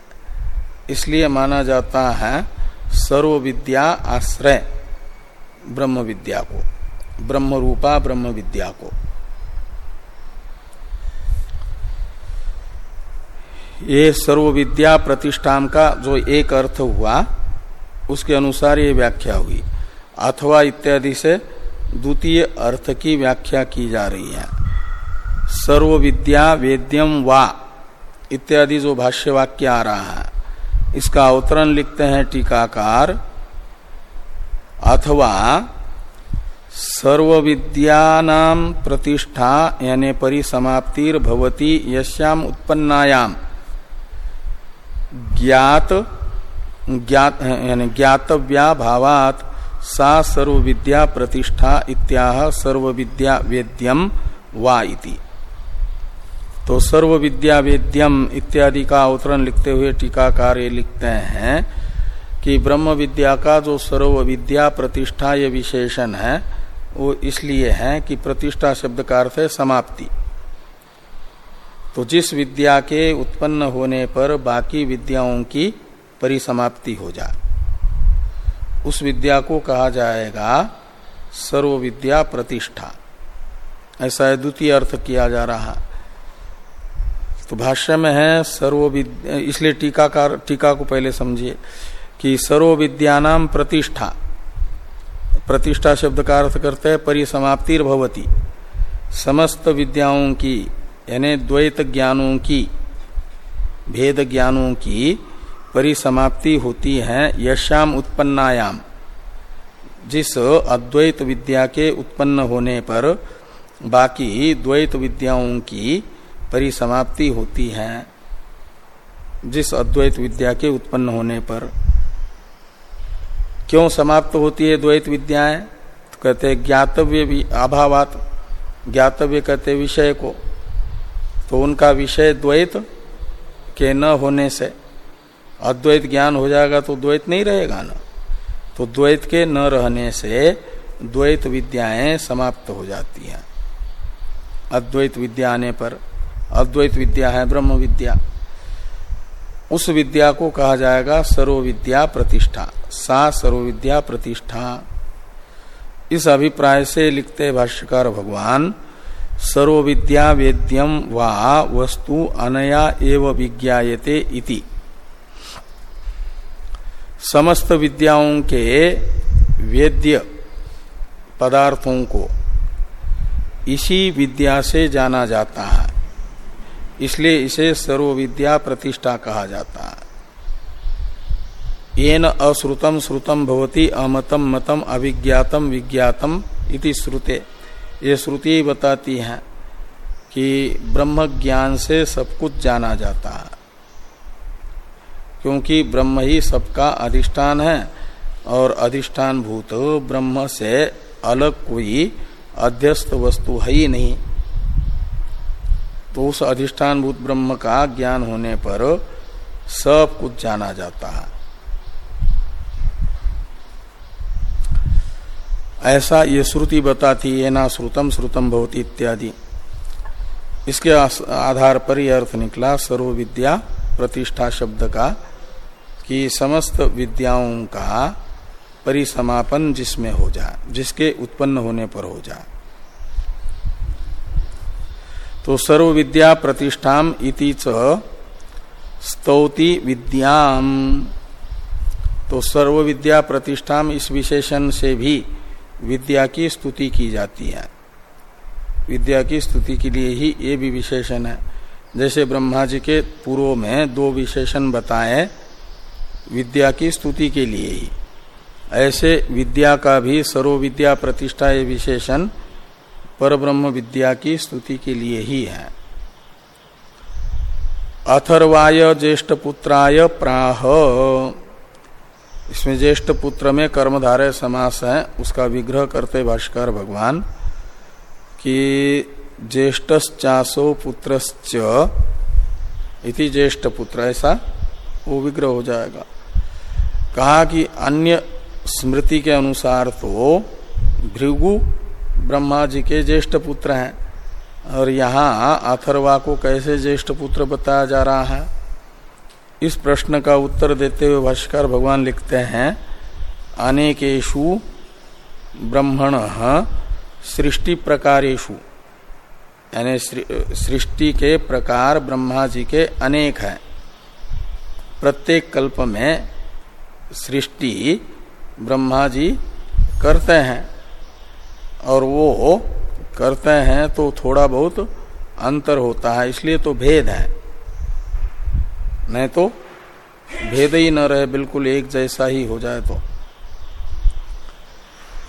इसलिए माना जाता है सर्व विद्या आश्रय ब्रह्म विद्या को। ब्रह्म रूपा ब्रह्म विद्या को। ये सर्व विद्या प्रतिष्ठान का जो एक अर्थ हुआ, उसके अनुसार ये व्याख्या हुई। अथवा इत्यादि से द्वितीय अर्थ की व्याख्या की जा रही है। सर्व विद्या वेद्यम वा, इत्यादि जो भाष्य वाक्य आ रहा है। इसका अवतरण लिखते हैं टीकाकार। अथवा सर्व विद्यानाम प्रतिष्ठा यानी परिसमाप्तिर भवती यश्याम उत्पन्नायाम। ज्ञात ज्ञात, यानी ज्ञातव्या भावात सा सर्व विद्या प्रतिष्ठा इत्याह सर्व विद्या वेद्यम वा इति। तो सर्व विद्या वेद्यम इत्यादि का अवतरण लिखते हुए टीकाकार ये लिखते हैं कि ब्रह्म विद्या का जो सर्व विद्या प्रतिष्ठा ये विशेषण है, वो इसलिए है कि प्रतिष्ठा शब्द का अर्थ है समाप्ति। तो जिस विद्या के उत्पन्न होने पर बाकी विद्याओं की परिसमाप्ति हो जाए उस विद्या को कहा जाएगा सर्व विद्या प्रतिष्ठा। ऐसा है, द्वितीय अर्थ किया जा रहा। तो भाष्य में है, सर्वविद्या इसलिए टीकाकार टीका को पहले समझिए कि सर्व विद्यानाम प्रतिष्ठा। प्रतिष्ठा शब्द का अर्थ करते हैं, परिसमाप्तिर भवती। समस्त विद्याओं की, यानी द्वैत ज्ञानों की, भेद ज्ञानों की परिसमाप्ति होती है यश्याम उत्पन्नायाम। जिस अद्वैत विद्या के उत्पन्न होने पर बाकी द्वैत विद्याओं की परिसमाप्ति होती है जिस अद्वैत विद्या के उत्पन्न होने पर। क्यों समाप्त होती है द्वैत विद्याएँ? तो कहते हैं, ज्ञातव्य अभावात। ज्ञातव्य कहते विषय को। तो उनका विषय द्वैत के न होने से। अद्वैत ज्ञान हो जाएगा तो द्वैत नहीं रहेगा ना। तो द्वैत के न रहने से द्वैत विद्याएँ समाप्त हो जाती हैं। अद्वैत विद्या आने पर अद्वैत विद्या है ब्रह्म विद्या उस विद्या को कहा जाएगा सर्व विद्या प्रतिष्ठा। सा सर्व विद्या प्रतिष्ठा। इस अभिप्राय से लिखते भाष्यकार भगवान सर्व विद्या वेद्यम वा वस्तु अनया एव विज्ञायते इति। समस्त विद्याओं के वेद्य पदार्थों को इसी विद्या से जाना जाता है। इसलिए इसे सर्व विद्या प्रतिष्ठा कहा जाता है। येन अश्रुतम श्रुतम भवती अमतम मतम अभिज्ञातम विज्ञातम इति श्रुते। ये श्रुति बताती है कि ब्रह्म ज्ञान से सब कुछ जाना जाता है। क्योंकि ब्रह्म ही सबका अधिष्ठान है, और अधिष्ठान भूत ब्रह्म से अलग कोई अध्यस्त वस्तु है ही नहीं। तो उस अधिष्ठान भूत ब्रह्म का ज्ञान होने पर सब कुछ जाना जाता है। ऐसा ये श्रुति बताती ये ना श्रुतम श्रुतम भवती इत्यादि। इसके आधार पर यह अर्थ निकला सर्व विद्या प्रतिष्ठा शब्द का, कि समस्त विद्याओं का परिसमापन जिसमें हो जाए जिसके उत्पन्न होने पर हो जाए तो सर्व विद्या प्रतिष्ठाम इति च स्तौति विद्याम। तो सर्व विद्या प्रतिष्ठाम इस विशेषण से भी विद्या की स्तुति की जाती है। विद्या की स्तुति के लिए ही ये भी विशेषण है। जैसे ब्रह्मा जी के पूर्व में दो विशेषण बताए विद्या की स्तुति के लिए ही। ऐसे विद्या का भी सर्व विद्या प्रतिष्ठा ये विशेषण पर ब्रह्म विद्या की स्तुति के लिए ही है। अथर्वाय ज्येष्ठ पुत्राय प्राह। इसमें ज्येष्ठ पुत्र में कर्मधारय समास है, उसका विग्रह करते भाष्कर भगवान कि ज्येष्ठश्चासो पुत्रश्च इति ज्येष्ठ पुत्र, ऐसा वो विग्रह हो जाएगा। कहा कि अन्य स्मृति के अनुसार तो भृगु ब्रह्मा जी के ज्येष्ठ पुत्र हैं। और यहाँ अथर्वा को कैसे ज्येष्ठ पुत्र बताया जा रहा है? इस प्रश्न का उत्तर देते हुए भाष्कर भगवान लिखते हैं अनेकेशु ब्रह्मण सृष्टि प्रकारेशु यानी सृष्टि के प्रकार ब्रह्मा जी के अनेक हैं। प्रत्येक कल्प में सृष्टि ब्रह्मा जी करते हैं। और वो करते हैं तो थोड़ा बहुत अंतर होता है, इसलिए तो भेद है। नहीं तो भेद ही न रहे, बिल्कुल एक जैसा ही हो जाए तो।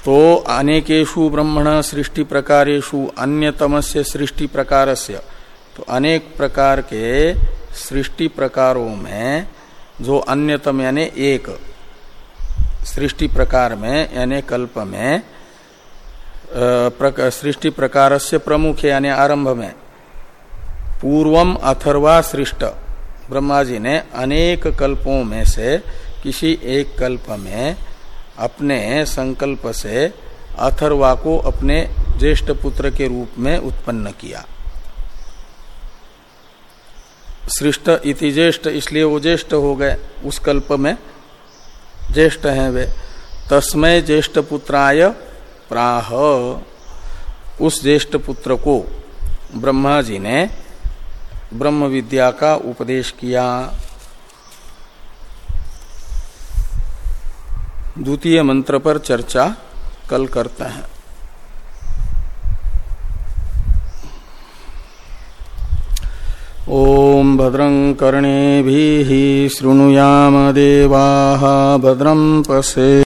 तो अनेकेशु ब्रह्मण सृष्टि प्रकारेशु अन्यतम से सृष्टि प्रकार से तो अनेक प्रकार के सृष्टि प्रकारों में जो अन्यतम यानी एक, सृष्टि प्रकार में यानी कल्प में सृष्टि प्रकार से प्रमुख है यानी आरंभ में पूर्वम अथर्वा सृष्ट। ब्रह्मा जी ने अनेक कल्पों में से किसी एक कल्प में अपने संकल्प से अथर्वा को अपने ज्येष्ठ पुत्र के रूप में उत्पन्न किया। सृष्ट इति ज्येष्ठ, इसलिए वो ज्येष्ठ हो गए। उस कल्प में ज्येष्ठ हैं वे। तस्मय ज्येष्ठ पुत्राय प्राह उस ज्येष्ठ पुत्र को ब्रह्मा जी ने ब्रह्म विद्या का उपदेश किया। द्वितीय मंत्र पर चर्चा कल करते हैं। ओम भद्रं कर्णे भी शृणुयाम देवा भद्रम पशे